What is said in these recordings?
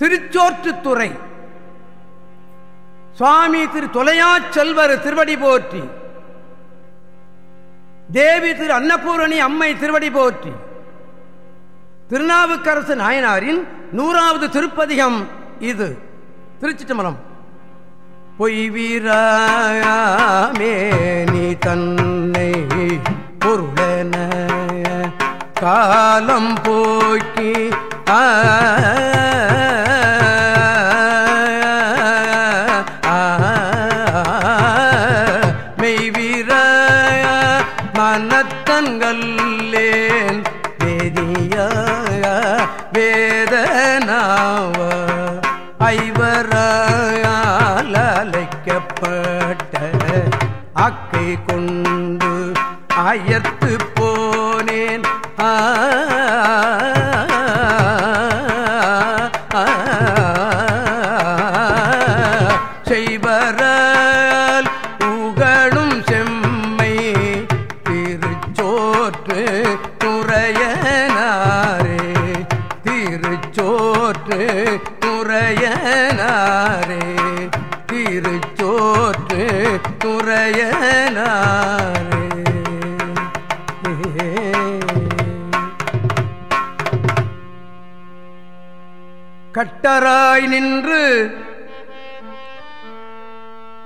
திருச்சோற்றுத்துறை. சுவாமி திரு தொலையா செல்வர் திருவடி போற்றி. தேவி திரு அன்னபூரணி அம்மை திருவடி போற்றி. திருநாவுக்கரசு நாயனாரின் நூறாவது திருப்பதிகம் இது. திருச்சிட்டம்பலம் பொய் வீராமே நீ தன்னை பொருளன. காலம் போக்கி ஆ வேதனாவ ஐவரால் அழைக்கப்பட்ட அக்கை கொண்டு அயர்த்து போனேன் ஆ செய்வரால் துறையனாரே கட்டராய் நின்று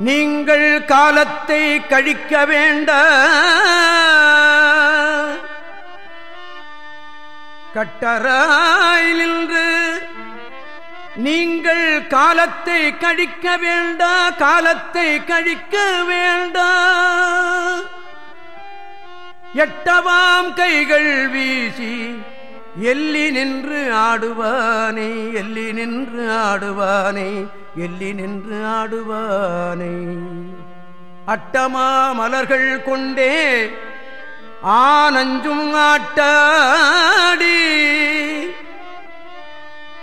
நீங்கள் காலத்தை கழிக்க வேண்ட கட்டராய் நின்று நீங்கள் காலத்தை கழிக்க வேண்டா காலத்தை கழிக்க வேண்டா. எட்டவாம் கைகள் வீசி எல்லி நின்று ஆடுவானே எல்லி நின்று ஆடுவானே எல்லி நின்று ஆடுவானே. அட்டமா மலர்கள் கொண்டே ஆனஞ்சும் ஆட்டாடி.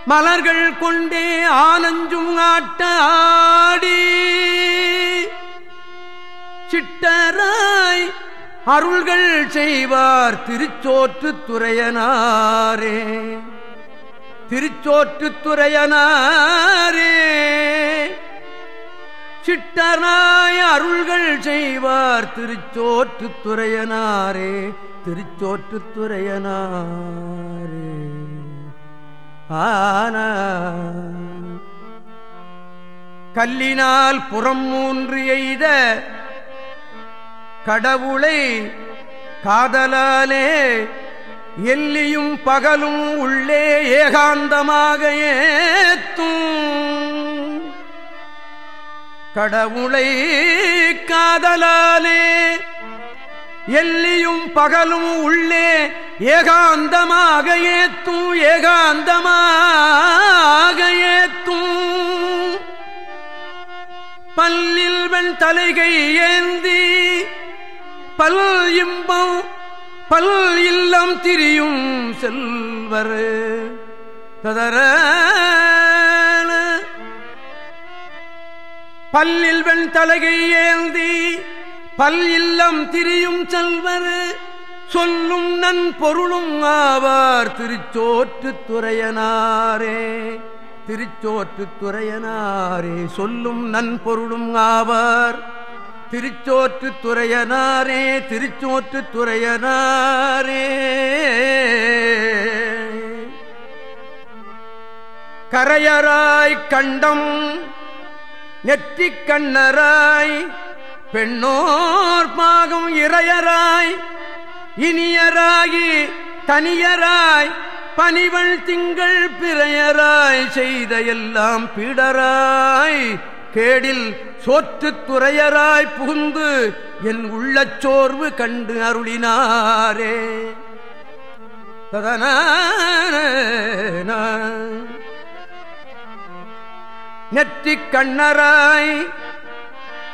மலர்கள் கொண்டே ஆனஞ்சும் ஆட்டாடி சிட்டராய் அருள்கள் செய்வார் திருச்சோற்று துறையனாரே. திருச்சோற்று துறையனாரே. சிட்டராய் அருள்கள் செய்வார் திருச்சோற்று துறையனாரே. திருச்சோற்று துறையனாரே. ஆனா கல்லினால் புறம் மூன்று எய்த கடவுளை காதலாலே எல்லியும் பகலும் உள்ளே ஏகாந்தமாக ஏத்தும். கடவுளை காதலாலே எல்லியும் பகலும் உள்ளே ஏகாந்தமாக ஏத்தும் ஏகாந்தமாக ஏத்தும். பல்லில் வெண் தலைகை ஏந்தி பல் இம்பம் பல் இல்லம் திரியும் செல்வர். ததர பல்லில் வெண் தலைகை ஏந்தி பல் இல்லம் திரியும் செல்வர். சொல்லும் நன் பொருளும் ஆவார் திருச்சோற்று துறையனாரே திருச்சோற்று துறையனாரே சொல்லும் நன் பொருளும் ஆவார் திருச்சோற்று துறையனாரே திருச்சோற்று துறையனாரே. கரையராய் கண்டம் நெற்றிக் கண்ணராய் பெண்ணோர் பாகம் இறையராய் இனியராகி தனியராய் பனிவள் திங்கள் பிறையராய் செய்த எல்லாம் பிடராய் கேடில் சோற்று துறையராய் புகுந்து என் உள்ளச் சோர்வு கண்டு அருளினாரே. ததன நெற்றிக் கண்ணராய்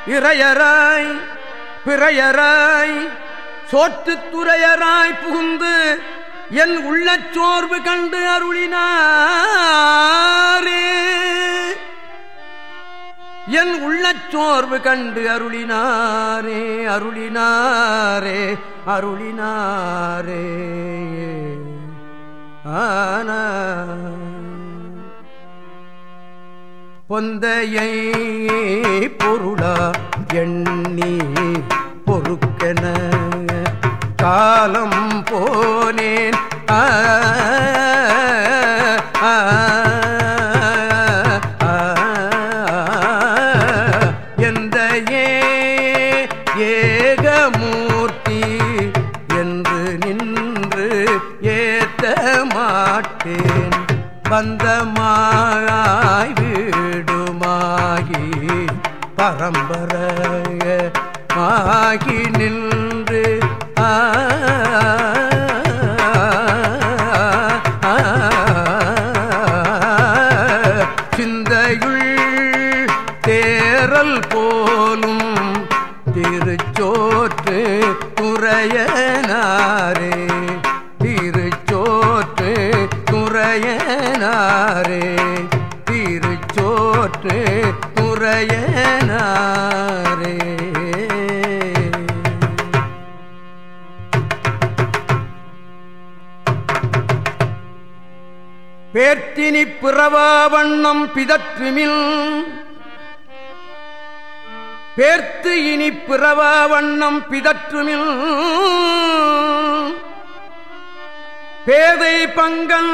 இறையராய் பிறையராய் சோற்றுத் துறையராய் புகுந்து என் உள்ள சோர்வு கண்டு அருளினாரே. என் உள்ள சோர்வு கண்டு அருளினாரே அருளினாரே அருளினாரே. ஆன. பொந்தையை பொருளா எண்ணி பொறுக்கன காலம் போனேன் ஆ ஏகமூர்த்தி என்று நின்று ஏத்த மாட்டேன் பந்தமாய் வீடுமாகி பரம்பரைய மாகி நின்று சிந்தையுள் தேரல் போலும் திருச்சோற்று துறையனாரே திருச்சோற்று துறையனாரே திருச்சோற்று துறையனாரே. பேர்த்தினி பிறவா வண்ணம் பிதற்றுமில். பேர்த்து இனி பிறவா வண்ணம் பிதற்றுமில். பேதை பங்கன்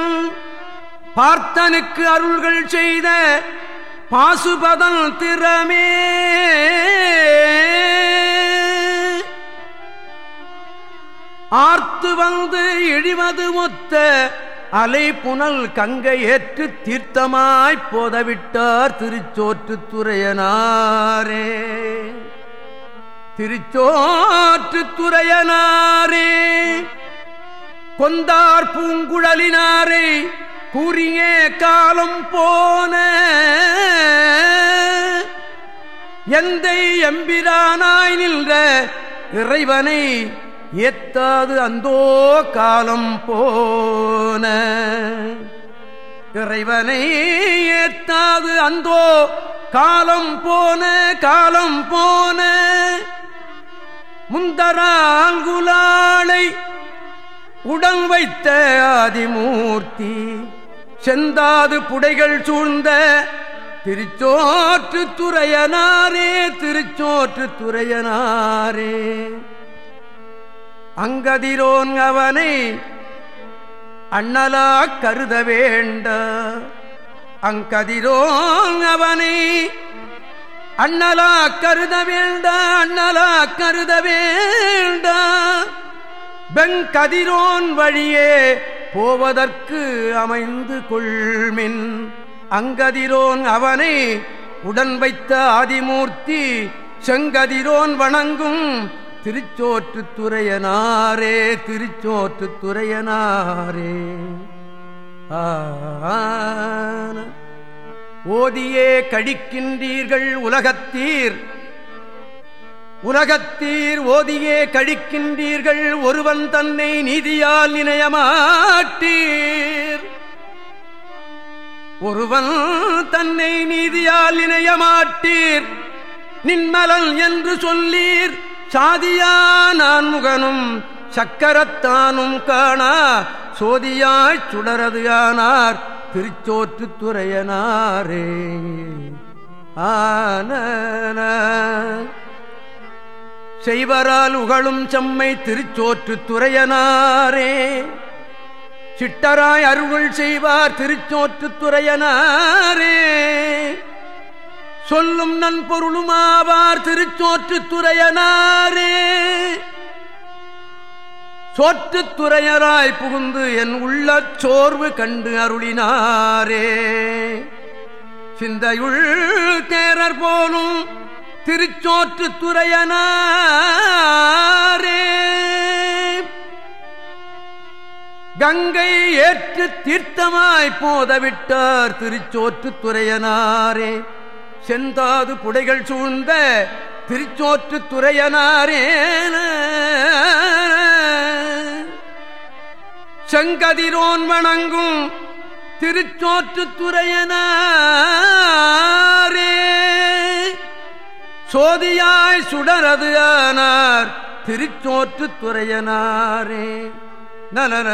பார்த்தனுக்கு அருள்கள் செய்த பாசுபதன் திறமே. ஆர்த்து வந்து இழிவது ஒத்த அலை புனல் கங்கை ஏற்று தீர்த்தமாய்ப் போதவிட்டார் திருச்சோற்று துறையனாரே திருச்சோற்று துறையனாரே கொந்தார் பூங்குழலினாரே கூறிய காலம் போன. எந்தை எம்பிரானாய் நின்ற இறைவனை ஏத்தாது அந்தோ காலம் போன. இறைவனை ஏத்தாது அந்தோ காலம் போன காலம் போன. முந்தராங்குலாளை உடன் வைத்த ஆதிமூர்த்தி செந்தாது புடைகள் சூழ்ந்த திருச்சோற்று துறையனாரே திருச்சோற்று துறையனாரே. அங்கதிரோன் அவனை அண்ணலா கருத வேண்ட. அங்கதிரோன் அவனை அண்ணலா கருத வேண்ட அண்ணலா கருத வேண்ட. வெங்கதிரோன் வழியே போவதற்கு அமைந்து கொள்மின். அங்கதிரோன் அவனை உடன் வைத்த ஆதிமூர்த்தி செங்கதிரோன் வணங்கும் திருச்சோற்று துறையனாரே திருச்சோற்று துறையனாரே ஓதியே கழிக்கின்றீர்கள் உலகத்தீர். உலகத்தீர் ஓதியே கழிக்கின்றீர்கள் ஒருவன் தன்னை நீதியால் இணையமாட்டீர் ஒருவன் தன்னை நீதியால் இணையமாட்டீர் நின்மலன் என்று சொல்லீர். சாதியா நான் முகனும் சக்கரத்தானும் காணா சோதியாய் சுடரது ஆனார் திருச்சோற்று துறையனாரே. ஆன செய்வரால் உகழும் செம்மை திருச்சோற்று துறையனாரே. சிட்டராய் அருள் செய்வார் திருச்சோற்று துறையனாரே. சொல்லும் நன்பொருளுமாவார் திருச்சோற்று துறையனாரே. சோற்றுத்துறையராய் புகுந்து என் உள்ள சோர்வு கண்டு அருளினாரே. சிந்தையுள் தேரர் போலும் திருச்சோற்று துறையனாரே. கங்கை ஏற்று தீர்த்தமாய் போதவிட்டார் திருச்சோற்று துறையனாரே. செந்தாது புடைகள் சூழ்ந்த திருச்சோற்று துறையனாரே. செங்கதிரோன் வணங்கும் திருச்சோற்று துறையனாரே. சோதியாய் சுடரது ஆனார் திருச்சோற்று துறையனாரே. நலன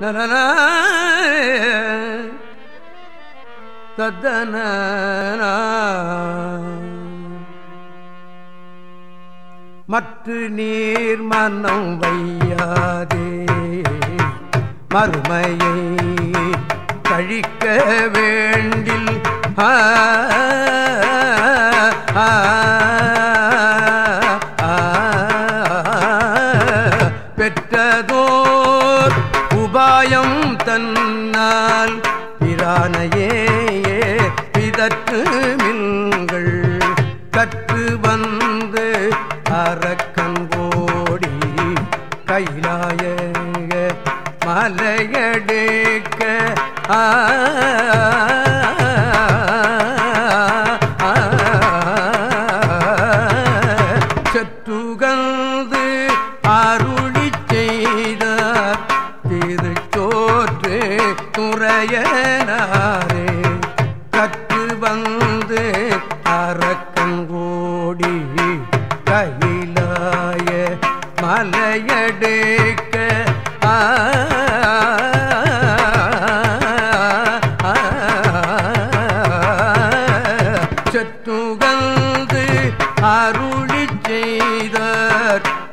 நலன. தத்தன மற்ற நீர் மன்னம் வையாதே. மறுமையை கழிக்க வேண்டில் ஆ கைலாய மலையடுக்க ஆ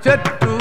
சற்று